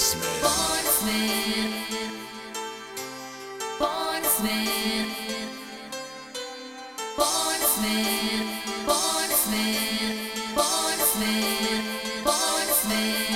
Smith. Born Smith. Born Smith. Born Smith. Born Smith. Born Smith. Born Smith.